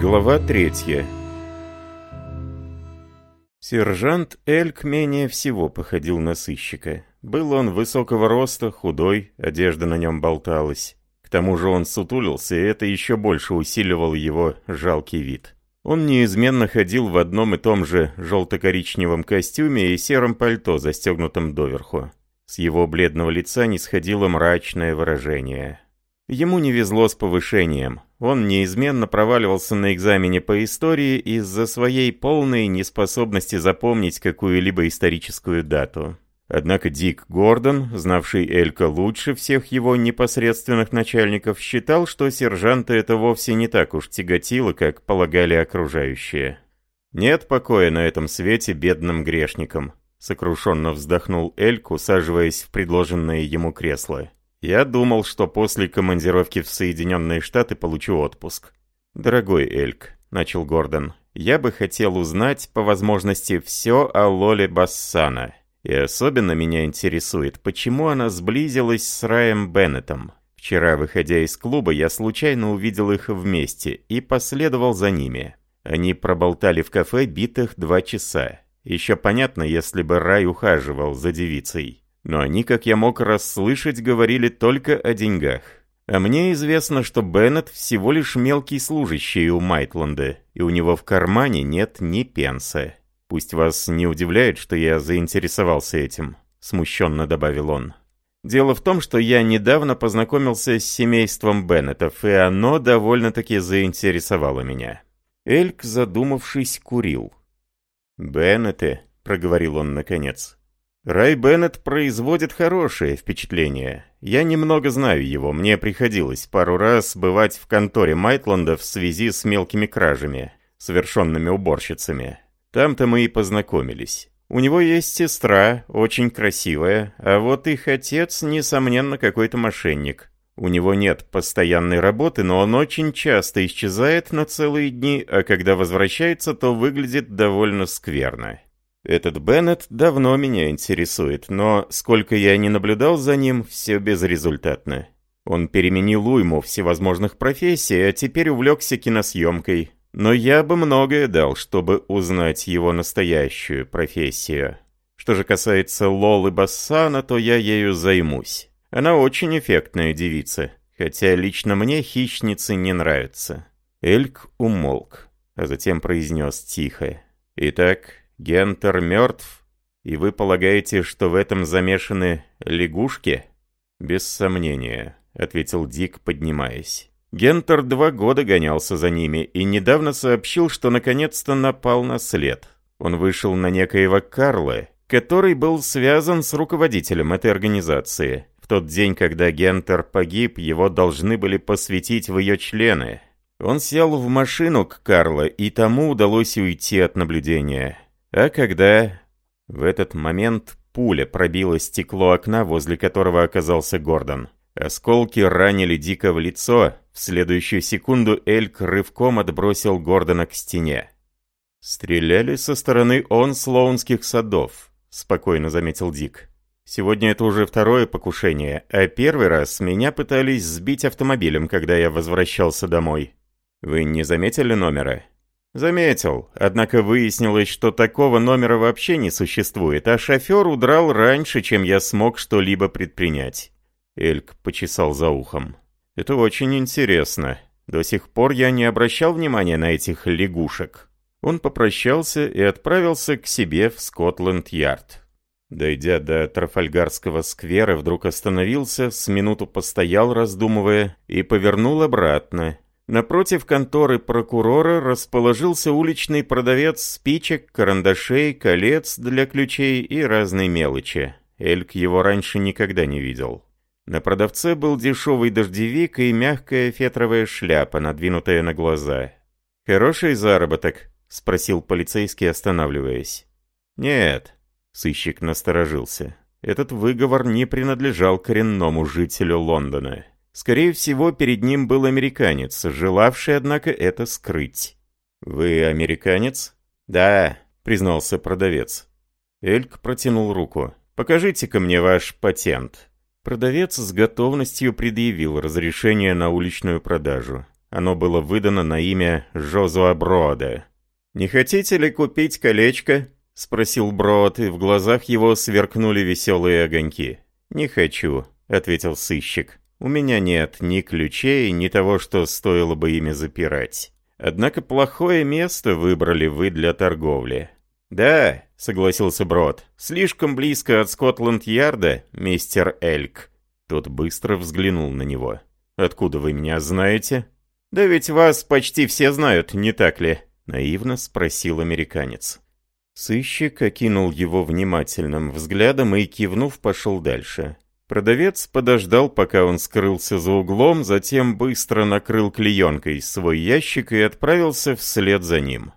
Глава третья Сержант Эльк менее всего походил на сыщика. Был он высокого роста, худой, одежда на нем болталась. К тому же он сутулился, и это еще больше усиливал его жалкий вид. Он неизменно ходил в одном и том же желто-коричневом костюме и сером пальто, застегнутом доверху. С его бледного лица не сходило мрачное выражение. Ему не везло с повышением. Он неизменно проваливался на экзамене по истории из-за своей полной неспособности запомнить какую-либо историческую дату. Однако Дик Гордон, знавший Элька лучше всех его непосредственных начальников, считал, что сержанта это вовсе не так уж тяготило, как полагали окружающие. «Нет покоя на этом свете бедным грешникам», — сокрушенно вздохнул Эльк, усаживаясь в предложенное ему кресло. «Я думал, что после командировки в Соединенные Штаты получу отпуск». «Дорогой Эльк», — начал Гордон, — «я бы хотел узнать, по возможности, все о Лоле Бассана». И особенно меня интересует, почему она сблизилась с Раем Беннетом. Вчера, выходя из клуба, я случайно увидел их вместе и последовал за ними. Они проболтали в кафе битых два часа. Еще понятно, если бы Рай ухаживал за девицей. Но они, как я мог расслышать, говорили только о деньгах. А мне известно, что Беннет всего лишь мелкий служащий у Майтленда, и у него в кармане нет ни пенса. «Пусть вас не удивляет, что я заинтересовался этим», — смущенно добавил он. «Дело в том, что я недавно познакомился с семейством Беннетов, и оно довольно-таки заинтересовало меня». Эльк, задумавшись, курил. «Беннеты», — проговорил он наконец. «Рай Беннет производит хорошее впечатление. Я немного знаю его, мне приходилось пару раз бывать в конторе Майтланда в связи с мелкими кражами, совершенными уборщицами. Там-то мы и познакомились. У него есть сестра, очень красивая, а вот их отец, несомненно, какой-то мошенник. У него нет постоянной работы, но он очень часто исчезает на целые дни, а когда возвращается, то выглядит довольно скверно. Этот Беннет давно меня интересует, но сколько я не наблюдал за ним, все безрезультатно. Он переменил уйму всевозможных профессий, а теперь увлекся киносъемкой, но я бы многое дал, чтобы узнать его настоящую профессию. Что же касается Лолы Бассана, то я ею займусь. Она очень эффектная девица, хотя лично мне хищницы не нравятся. Эльк умолк, а затем произнес тихо. «Итак, Гентер мертв, и вы полагаете, что в этом замешаны лягушки?» «Без сомнения», — ответил Дик, поднимаясь. Гентер два года гонялся за ними и недавно сообщил, что наконец-то напал на след. Он вышел на некоего Карла, который был связан с руководителем этой организации. В тот день, когда Гентер погиб, его должны были посвятить в ее члены. Он сел в машину к Карло, и тому удалось уйти от наблюдения. А когда... В этот момент пуля пробила стекло окна, возле которого оказался Гордон. Осколки ранили Дика в лицо, в следующую секунду Эльк рывком отбросил Гордона к стене. «Стреляли со стороны Онслоунских садов», — спокойно заметил Дик. «Сегодня это уже второе покушение, а первый раз меня пытались сбить автомобилем, когда я возвращался домой. Вы не заметили номера?» «Заметил, однако выяснилось, что такого номера вообще не существует, а шофер удрал раньше, чем я смог что-либо предпринять». Эльк почесал за ухом. Это очень интересно. До сих пор я не обращал внимания на этих лягушек. Он попрощался и отправился к себе в Скотланд-Ярд. Дойдя до Трафальгарского сквера, вдруг остановился, с минуту постоял, раздумывая, и повернул обратно. Напротив конторы прокурора расположился уличный продавец спичек, карандашей, колец для ключей и разной мелочи. Эльк его раньше никогда не видел. На продавце был дешевый дождевик и мягкая фетровая шляпа, надвинутая на глаза. «Хороший заработок?» — спросил полицейский, останавливаясь. «Нет», — сыщик насторожился. Этот выговор не принадлежал коренному жителю Лондона. Скорее всего, перед ним был американец, желавший, однако, это скрыть. «Вы американец?» «Да», — признался продавец. Эльк протянул руку. «Покажите-ка мне ваш патент». Продавец с готовностью предъявил разрешение на уличную продажу. Оно было выдано на имя Жозуа Брода. «Не хотите ли купить колечко?» — спросил Брод, и в глазах его сверкнули веселые огоньки. «Не хочу», — ответил сыщик. «У меня нет ни ключей, ни того, что стоило бы ими запирать. Однако плохое место выбрали вы для торговли». «Да», — согласился Брод, — «слишком близко от Скотланд-Ярда, мистер Эльк». Тот быстро взглянул на него. «Откуда вы меня знаете?» «Да ведь вас почти все знают, не так ли?» — наивно спросил американец. Сыщик окинул его внимательным взглядом и, кивнув, пошел дальше. Продавец подождал, пока он скрылся за углом, затем быстро накрыл клеенкой свой ящик и отправился вслед за ним.